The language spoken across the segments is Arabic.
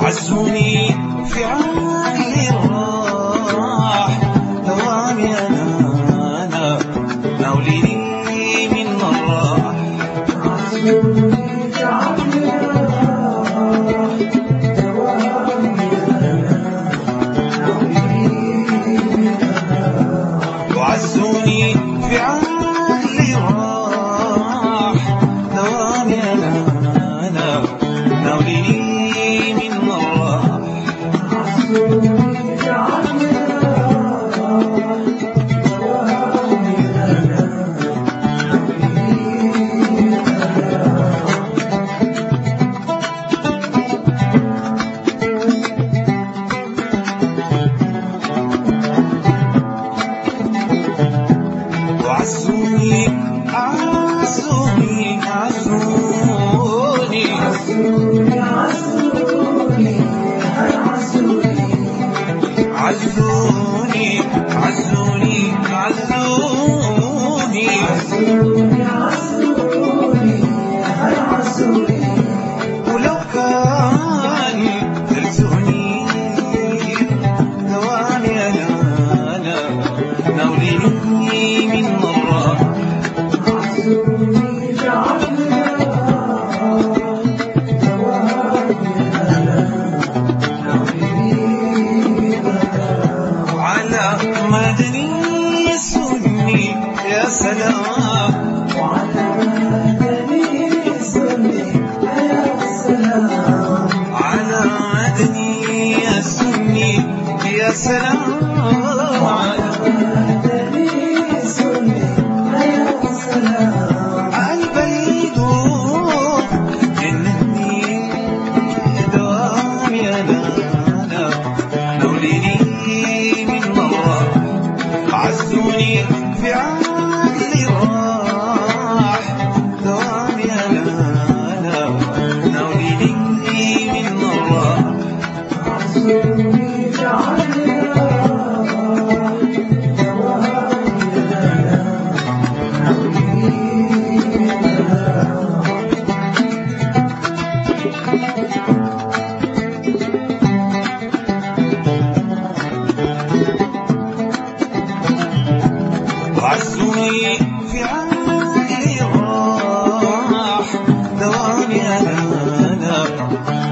عزوني في عالم azul. عزوني عزوني عزوني عزوني ولو كان تلزوني ثواني أنا أنا السلام وعلى آله وصحبه يا سلام. عيني في عيني راح دواني أنا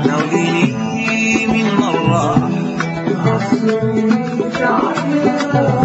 ناوليني من مرة غصني في عيني